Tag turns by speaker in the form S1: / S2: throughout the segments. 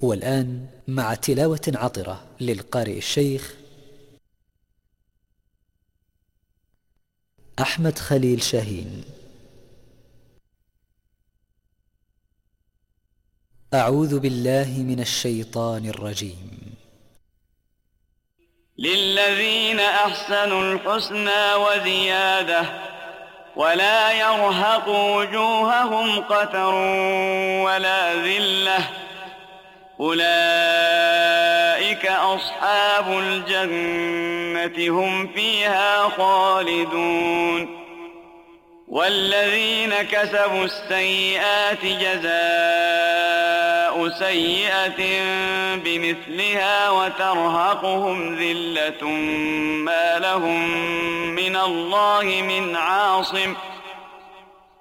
S1: والآن مع تلاوة عطرة للقارئ الشيخ أحمد خليل شاهين. أعوذ بالله من الشيطان الرجيم.
S2: للذين أحسنوا الحسنى وزيادة ولا يرهق وجوههم قتر ولا ذلة أولئك أصحاب الجنة هم فيها خالدون والذين كسبوا السيئات جزاء سيئة بمثلها وترهقهم ذلة ما لهم من الله من عاصم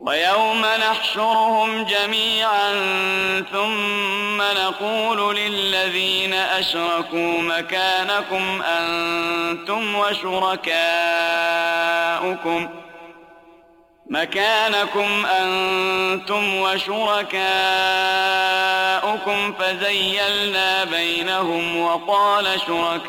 S2: وَيَوْمَ نَحْشُرُهُمْ جَمِيعًا ثُمَّ نَقُولُ لِلَّذِينَ أَشْرَكُوا مَكَانَكُمْ أَنْتُمْ وَشُرَكَاؤُكُمْ مكانكم أنتم وشركاؤكم فزيلنا بينهم وقال شركاؤهم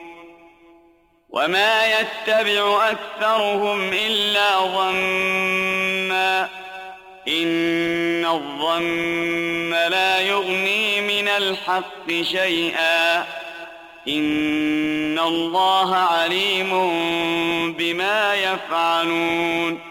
S2: وما يتبع أكثرهم إلا ظما إن الظم لا يغني من الحق شيئا إن الله عليم بما يفعلون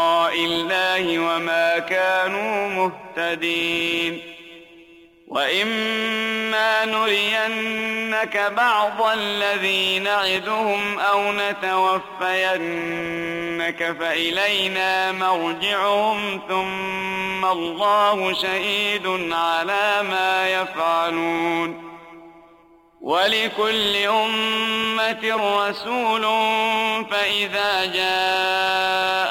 S2: كانوا مهتدين وإما نرينك بعض الذي نعدهم أو نتوفينك فإلينا مرجعهم ثم الله شهيد على ما يفعلون وَلِكُلِّ أُمَّةٍ رَسُولٌ فَإِذَا جَاءَ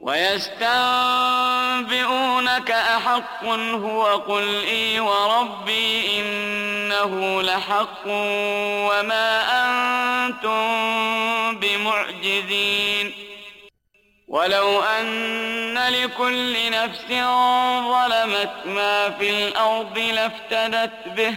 S2: وَيَسْتَنبِئُونَكَ أَحَقٌّ هُوَ قُلْ إِي وَرَبِّي إِنَّهُ لَحَقٌّ وَمَا أَنْتُمْ بِمُعْجِزِينَ وَلَوْ أَنَّ لِكُلِّ نَفْسٍ ظَلَمَتْ مَا فِي الْأَرْضِ لَافْتَدَتْ بِهِ